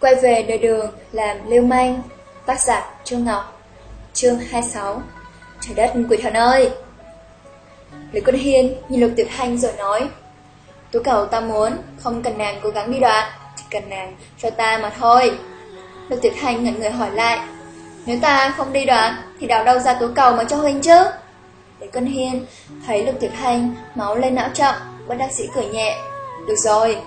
Quay về đời đường làm lưu manh, Tác giả Trương Ngọc, Chương 26 Trời đất, quỷ thần ơi! Lý Quân Hiên nhìn Lục Tiểu Thanh rồi nói, Tú cầu ta muốn, Không cần nàng cố gắng đi đoạn, Chỉ cần nàng cho ta mà thôi. Lục Tiểu Thanh ngẩn người hỏi lại, Nếu ta không đi đoạn, Thì đào đâu ra tú cầu mà cho huynh chứ? Lý Quân Hiên thấy Lục Tiểu Thanh Máu lên não trọng Bất đắc sĩ cười nhẹ, Được rồi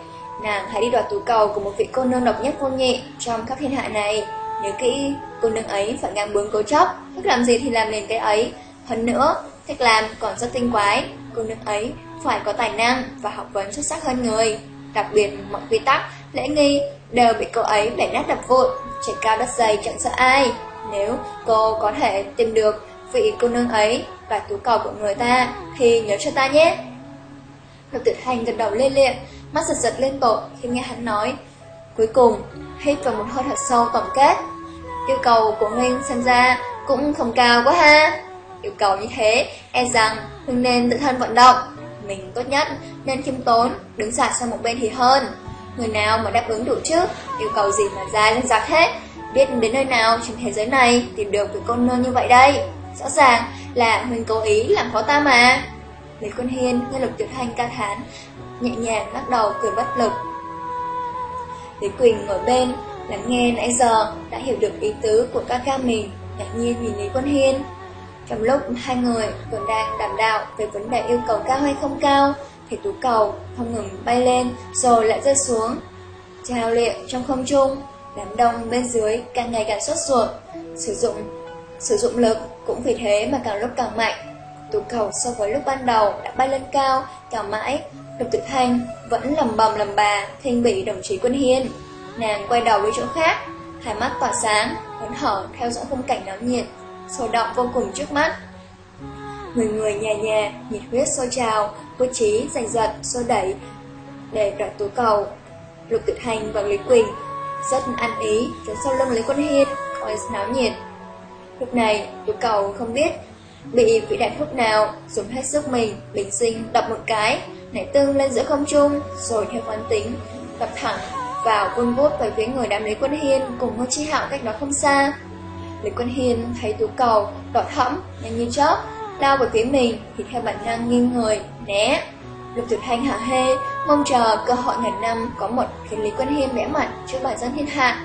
Nàng hãy đi đoạt tú cầu của một vị cô nương độc nhất vô nhị Trong khắp thiên hạ này. Nhớ kỹ Cô nương ấy phải ngang bướng cố chấp Thích làm gì thì làm liền cái ấy. Hơn nữa Cách làm còn rất tinh quái Cô nương ấy phải có tài năng Và học vấn xuất sắc hơn người. Đặc biệt mọi quy tắc, lễ nghi Đều bị cô ấy bẻ nát đập vụn Trẻ cao đất dày chẳng sợ ai. Nếu cô có thể tìm được vị cô nương ấy Và tú cầu của người ta Thì nhớ cho ta nhé. Lục tuyệt hành gần đầu lê liệm Mắt giật giật lên bộ khi nghe hắn nói. Cuối cùng, hít vào một hơi thật sâu tổng kết. Yêu cầu của Nguyên xem ra cũng không cao quá ha. Yêu cầu như thế, e rằng Hưng nên tự thân vận động. Mình tốt nhất nên khiêm tốn Đứng sạc sang một bên thì hơn. Người nào mà đáp ứng đủ chứ Yêu cầu gì mà dài lên giặc hết. Biết đến nơi nào trên thế giới này Tìm được một con nương như vậy đây. Rõ ràng là Huynh cố ý làm khó ta mà. Lý Quân Hiên nghe lục tuyệt hành ca thán. Nhẹ nhàng lắc đầu cười bất lực. Lý Quỳnh ngồi bên, Lắng nghe nãy giờ, đã hiểu được ý tứ của ca ca mình, Ngạc nhiên nhìn Lý Quân Hiên. Trong lúc hai người còn đang đàm đạo Về vấn đề yêu cầu cao hay không cao Thì tú cầu không ngừng bay lên Rồi lại rơi xuống. Trao liệng trong không trung, Đám đông bên dưới càng ngày càng sốt ruột. Sử dụng sử dụng lực cũng vì thế mà càng lúc càng mạnh tụ cầu so với lúc ban đầu đã bay lên cao, cao mãi. Lục Tử Thanh vẫn lầm bầm lầm bà, khinh bị đồng chí Quân Hiên. Nàng quay đầu đi chỗ khác, hai mắt tỏa sáng, hớn hở theo dõi khung cảnh náo nhiệt, sôi động vô cùng trước mắt. Người người nhà nhà, nhiệt huyết sôi trào, vô chí giành giật, sôi đẩy để đoạt tú cầu. Lục Tử Thanh và Lý Quỳnh rất ăn ý, trốn sau lưng Lý Quân Hiên, coi náo nhiệt. Lúc này, tú cầu không biết Bị vị đại thúc nào, dùng hết sức mình, Bình sinh, đập một cái, Nảy tương lên giữa không trung, Rồi theo quán tính Đập thẳng vào quân vút về phía người đám Lý Quân Hiên Cùng Ngô Chi Hạo cách đó không xa. Lý Quân Hiên thấy tú cầu, Đỏ thẫm, nhanh như chớp, Lao về phía mình thì theo bản năng nghiêng người, Né. Lục Tuyệt Thanh hả hê, Mong chờ cơ hội ngàn năm Có một khiến Lý Quân Hiên vẽ mặt trước bản dân thiên hạ,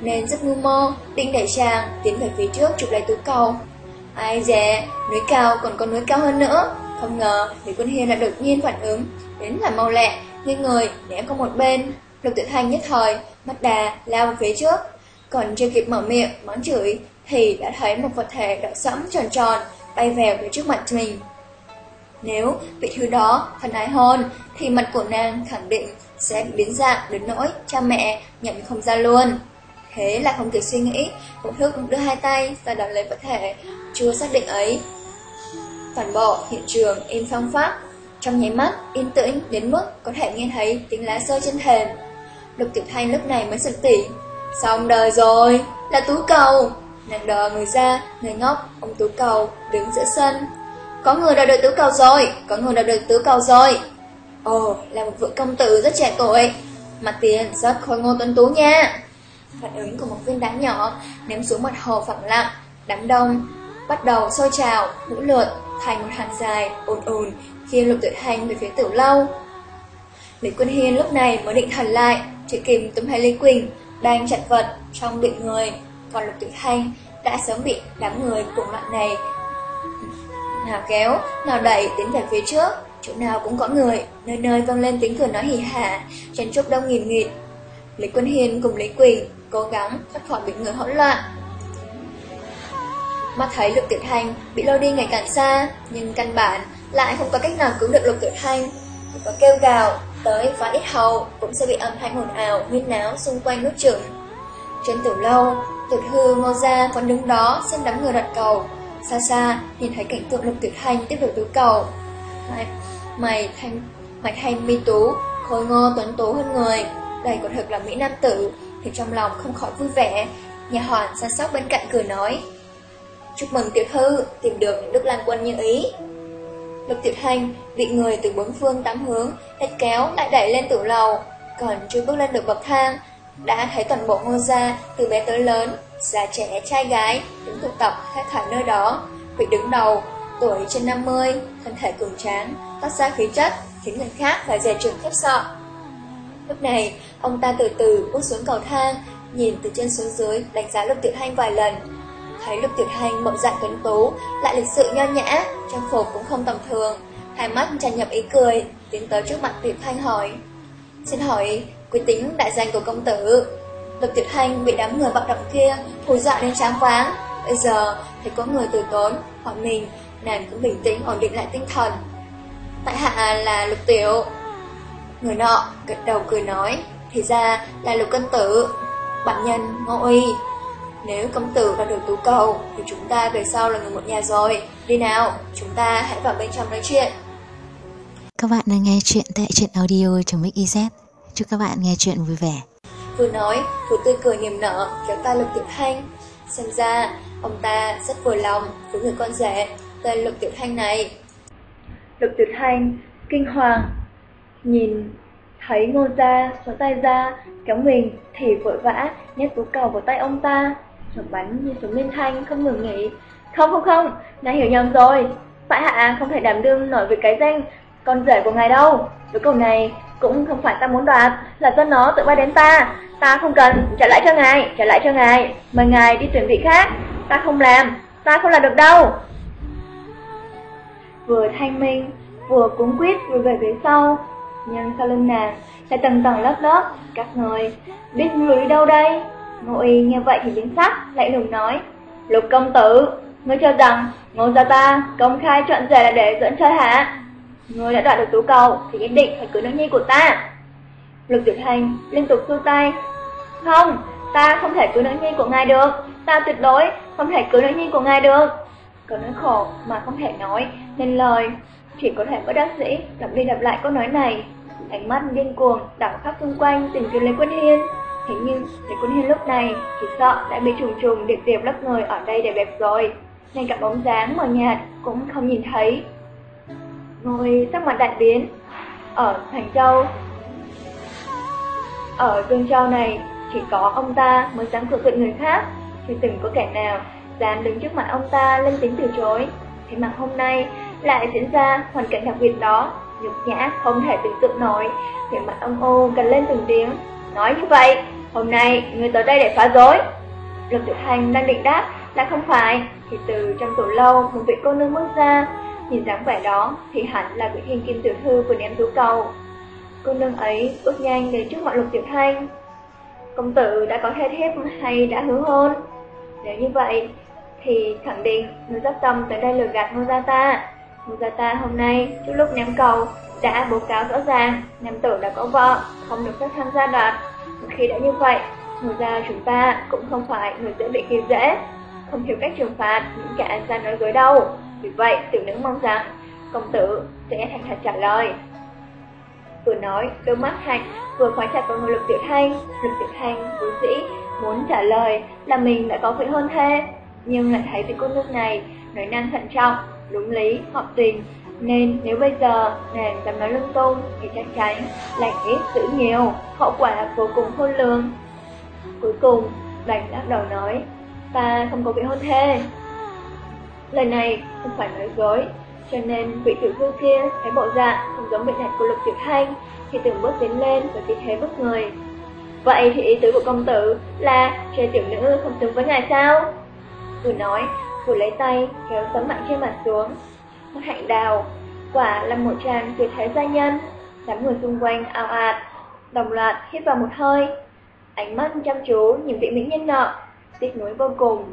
Nên rất ngu mơ Định đẩy chàng tiến về phía trước chụp lấy tú cầu. Ai dè, núi cao còn có núi cao hơn nữa. Không ngờ, Lý Quân Hiên đã đột nhiên phản ứng, đến là mau lẹ, nghiêng người, ném qua một bên. Lục Tự thành nhất thời, mắt đà, lao về phía trước. Còn chưa kịp mở miệng, mắng chửi, thì đã thấy một vật thể đỏ sẫm tròn tròn, bay về phía trước mặt mình. Nếu vị thứ đó thân ái hơn, thì mặt của nàng khẳng định sẽ biến dạng đến nỗi cha mẹ nhận không ra luôn. Thế là không kịp suy nghĩ, một thức đưa hai tay ra đón lấy vật thể, chưa xác định ấy. Toàn bộ hiện trường im phong pháp, trong nháy mắt, yên tĩnh đến mức có thể nghe thấy tiếng lá rơi trên thềm. Lục Tiểu Thanh lúc này mới sực tỉnh. Xong đời rồi, là tú cầu. Nàng đờ người ra, người ngốc, ông tú cầu, đứng giữa sân. Có người đã được tú cầu rồi, có người đã được tú cầu rồi. Ồ, là một vượng công tử rất trẻ tuổi. Mặt tiền rất khôi ngô tuấn tú nha. Phản ứng của một viên đá nhỏ ném xuống mặt hồ phẳng lặng, đám đông bắt đầu sôi trào, ngũ lượt thành một hàng dài ồn ồn khi lục tuyệt hành về phía tử lâu. Lý Quân Hiên lúc này mới định thần lại, chỉ kìm túm hai Lý Quỳnh đang chặt vật trong bị người, còn lục tuyệt hành đã sớm bị đám người cùng loạn này nào kéo, nào đẩy tiến về phía trước, chỗ nào cũng có người, nơi nơi vang lên tiếng cười nói hỉ hả, chen chúc đông nghìn nghịt. Lý Quân Hiên cùng Lý Quỳnh cố gắng thoát khỏi bị người hỗn loạn. Mắt thấy Lục Tiểu Thanh bị lôi đi ngày càng xa, nhưng căn bản lại không có cách nào cứu được Lục Tiểu Thanh. Chỉ có kêu gào, tới phá ít hầu cũng sẽ bị âm thanh ồn ào, nguyên náo xung quanh nút chừng. Trên tiểu lâu, Tiểu Thư Ngô Gia vẫn đứng đó xem đám người đặt cầu. Xa xa, nhìn thấy cảnh tượng Lục Tiểu Thanh tiếp tục cứu cầu. Mày, mày thanh, mạch thanh mi tú, khôi ngô tuấn tú hơn người, đây còn thực là Mỹ Nam Tử, thì trong lòng không khỏi vui vẻ. Nhà hoàn xa sóc bên cạnh cười nói. Chúc mừng tiểu thư, tìm được những đức lan quân như ý. Lục tiểu thanh bị người từ bốn phương tám hướng hết kéo lại đẩy lên tủ lầu, còn chưa bước lên được bậc thang, đã thấy toàn bộ ngô gia từ bé tới lớn, già trẻ, trai gái, đứng tụ tập hết thảy nơi đó. Vị đứng đầu, tuổi trên 50, thân thể cường tráng, toát ra khí chất, khiến người khác phải dè trường khiếp sợ. Lúc này, ông ta từ từ bước xuống cầu thang, nhìn từ trên xuống dưới, đánh giá Lục Tiểu Thanh vài lần. Thấy Lục Tiểu hành mộng dạng tuấn tú, lại lịch sự nho nhã, trang phục cũng không tầm thường, hai mắt tràn nhập ý cười, tiến tới trước mặt Tiểu Thanh hỏi. Xin hỏi, quý tính đại danh của công tử. Lục Tiểu hành bị đám người bạo động kia hù dọa đến tráng váng. Bây giờ, thấy có người từ tốn, hỏi mình, nàng cũng bình tĩnh ổn định lại tinh thần. Tại hạ là Lục Tiểu. Người nọ gật đầu cười nói, thì ra là Lục Cân Tử, bản nhân Ngô Uy. Nếu công tử đã được tú cầu, thì chúng ta về sau là người một nhà rồi. Đi nào, chúng ta hãy vào bên trong nói chuyện. Các bạn đang nghe chuyện tại truyện audio.mix.iz Chúc các bạn nghe chuyện vui vẻ. Vừa nói, vừa tươi cười niềm nở kéo tay Lục Tiểu Thanh. Xem ra, ông ta rất vừa lòng với người con rể tên Lục Tiểu Thanh này. Lục Tiểu Thanh, kinh hoàng Nhìn thấy ngô ra, xóa tay ra, kéo mình thì vội vã nhét tú cầu vào tay ông ta rồi bắn như súng liên thanh không ngừng nghỉ Không không không, ngài hiểu nhầm rồi Tại hạ không thể đảm đương nổi việc cái danh con rể của ngài đâu. đứa cầu này cũng không phải ta muốn đoạt, là do nó tự bay đến ta. Ta không cần, trả lại cho ngài, trả lại cho ngài. Mời ngài đi tuyển vị khác. Ta không làm, ta không làm được đâu. Vừa thanh minh, vừa cuống quýt vừa về phía sau. Nhưng sau lưng nàng lại tầng tầng lớp lớp, các người biết người đâu đây? Ngô y nghe vậy thì biến sắc, lại lùng nói. Lục công tử, ngươi cho rằng ngô gia ta công khai chọn rể là để dẫn chơi hả? Ngươi đã đoạt được tú cầu thì nhất định phải cưới nữ nhi của ta. Lục Tiểu Thành liên tục xua tay. Không, ta không thể cưới nữ nhi của ngài được. Ta tuyệt đối không thể cưới nữ nhi của ngài được. Cậu nói khổ mà không thể nói nên lời. Chỉ có thể bất đắc dĩ lặp đi lặp lại câu nói này. Ánh mắt điên cuồng đảo khắp xung quanh tìm kiếm lấy Quân Hiên. Thế nhưng thấy Quân Hiên lúc này chỉ sợ đã bị trùng trùng điệp điệp lấp người ở đây để bẹp rồi. nên cả bóng dáng mờ nhạt cũng không nhìn thấy. ngồi sắc mặt đại biến, Ở Thành Châu. Ở Dương Châu này, Chỉ có ông ta mới dám cự tuyệt người khác. Chưa từng có kẻ nào Dám đứng trước mặt ông ta lên tiếng từ chối. Thế mà hôm nay lại diễn ra hoàn cảnh đặc biệt đó. Nhục nhã, không thể tưởng tượng nổi. Thì mặt ông ô cần lên từng tiếng, Nói như vậy. Hôm nay người tới đây để phá rối Lục Tiểu Thanh đang định đáp là không phải Thì từ trong tủ lâu một vị cô nương bước ra Nhìn dáng vẻ đó thì hẳn là vị thiên kim tiểu thư của ném tú cầu. Cô nương ấy bước nhanh đến trước mặt lục tiểu thanh. Công tử đã có thê thiếp hay đã hứa hôn? Nếu như vậy, thì khẳng định người rất tâm tới đây lừa gạt Ngô Gia Ta. Ngô Gia Ta hôm nay, trước lúc ném cầu, đã báo cáo rõ ràng, nam tử đã có vợ, không được phép tham gia đoạt. Khi đã như vậy, ngoài ra chúng ta cũng không phải người dễ bị khi dễ, không thiếu cách trừng phạt những kẻ ra nói dối đâu. Vì vậy, tiểu nữ mong rằng công tử sẽ thành thật trả lời. Vừa nói, đôi mắt hạnh vừa khóa chặt vào người lục tiểu thanh. Lục tiểu thanh vốn dĩ muốn trả lời là mình đã có vị hôn thê, nhưng lại thấy vị cô nương này nói năng thận trọng, đúng lý, hợp tình. Nên nếu bây giờ nàng dám nói lung tung thì chắc chắn lành ít dữ nhiều, hậu quả vô cùng khôn lường. Cuối cùng, bạch lắc đầu nói, ta không có vị hôn thê. Lời này không phải nói dối, cho nên vị tiểu thư kia thấy bộ dạng không giống bệnh hạch của lục tiểu thanh thì từng bước tiến lên với tư thế bất người. Vậy thì ý tứ của công tử là chơi tiểu nữ không xứng với ngài sao? Vừa nói, vừa lấy tay kéo tấm mạng trên mặt xuống. Hạnh đào, quả là một tràng tuyệt thế gia nhân. Đám người xung quanh ao ạt, đồng loạt hít vào một hơi. Ánh mắt chăm chú nhìn vị mỹ nhân nọ, tiếc nuối vô cùng.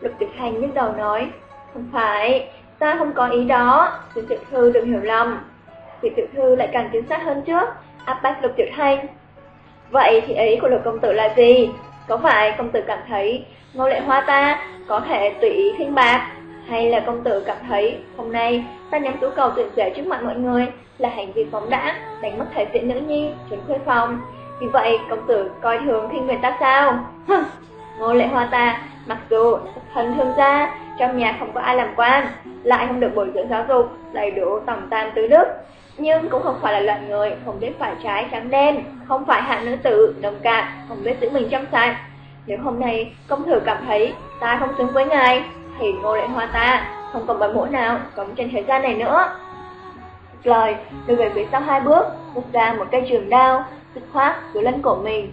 Lục Tuyệt Hành nhức đầu nói, không phải, ta không có ý đó, tiểu tiểu thư đừng hiểu lầm. Vị tiểu thư lại càng chính xác hơn trước, áp bách lục tiểu Hành. Vậy thì ý của lục công tử là gì? Có phải công tử cảm thấy ngô lệ hoa ta có thể tùy ý khinh bạc? Hay là công tử cảm thấy hôm nay ta nhắm tú cầu tuyệt rẻ trước mặt mọi người là hành vi phóng đãng đánh mất thể diện nữ nhi, trốn khuê phòng? Vì vậy công tử coi thường khinh người ta sao? ngô lệ hoa ta mặc dù thân thương gia trong nhà không có ai làm quan, lại không được bồi dưỡng giáo dục, đầy đủ tầm tam tứ đức. Nhưng cũng không phải là loại người không biết phải trái trắng đen, không phải hạ nữ tử, đồng cạn, không biết giữ mình trong sạch. Nếu hôm nay công thử cảm thấy ta không xứng với ngài, thì ngô lệ hoa ta không còn bài mũi nào còn trên thế gian này nữa. Lời, đưa về phía sau hai bước, rút ra một cây trường đao, dứt khoát cứ lân cổ mình.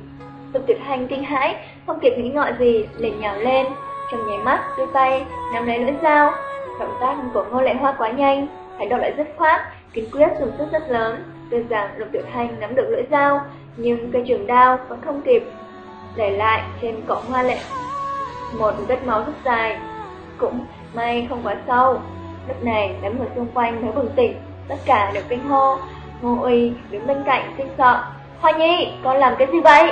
Tục tuyệt hành kinh hãi, không kịp nghĩ ngợi gì, liền nhào lên, trong nháy mắt đưa tay nắm lấy lưỡi dao. Động tác của Ngô Lệ Hoa quá nhanh, thái độ lại dứt khoát, kiên quyết dùng sức rất lớn. Tuy rằng Lục Tiểu Thanh nắm được lưỡi dao, nhưng cây trường đao vẫn không kịp để lại trên cổ Hoa Lệ một vết máu rất dài. Cũng may không quá sâu. Lúc này đám người xung quanh mới bừng tỉnh, tất cả đều kinh hô. Ngô Uy đứng bên cạnh kinh sợ. Hoa Nhi, con làm cái gì vậy?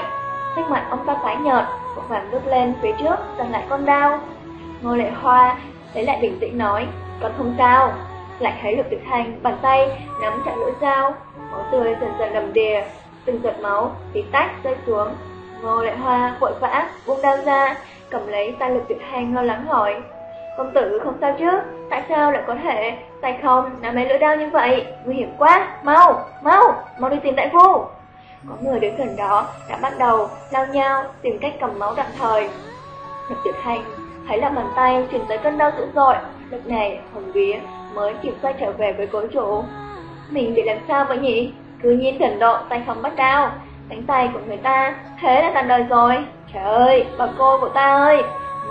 Sắc mặt ông ta tái nhợt, vội vàng bước lên phía trước, giành lại con đao. Ngô Lệ Hoa lấy lại bình tĩnh nói, con không sao. Lại thấy được Tuyệt Hành bàn tay nắm chặt lưỡi dao, máu tươi dần dần đầm đìa, từng giọt máu tí tách rơi xuống. Ngô Lệ Hoa vội vã buông đao ra, cầm lấy tay lực Tuyệt Hành lo lắng hỏi, công tử không sao chứ? Tại sao lại có thể tay không nắm lấy lưỡi đao như vậy? Nguy hiểm quá! Mau, mau, mau đi tìm đại phu! Có người đến gần đó đã bắt đầu lao nhau tìm cách cầm máu tạm thời. Lục Tuyệt Hành thấy là bàn tay chuyển tới cơn đau dữ dội, lúc này Hồng vía mới kịp quay trở về với cố chủ. Mình bị làm sao vậy nhỉ? Cứ nhiên thần độ tay không bắt đau, đánh tay của người ta, thế là tàn đời rồi. Trời ơi, bà cô của ta ơi,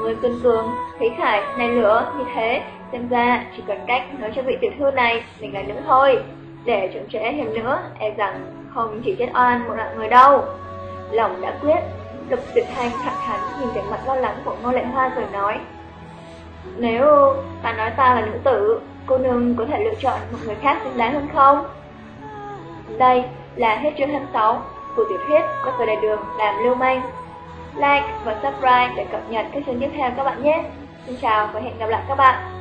người cân cường, khí khải, này lửa như thế, xem ra chỉ cần cách nói cho vị tiểu thư này mình là nữ thôi. Để chậm trễ thêm nữa, e rằng không chỉ chết oan một loại người đâu. Lòng đã quyết, Lục Tuyệt Thanh thẳng thắn nhìn vẻ mặt lo lắng của Ngô Lệ Hoa rồi nói Nếu ta nói ta là nữ tử, cô nương có thể lựa chọn một người khác xứng đáng hơn không? Đây là hết chương 26 của tiểu thuyết có tựa đại đường làm lưu manh. Like và subscribe để cập nhật các chương tiếp theo các bạn nhé. Xin chào và hẹn gặp lại các bạn.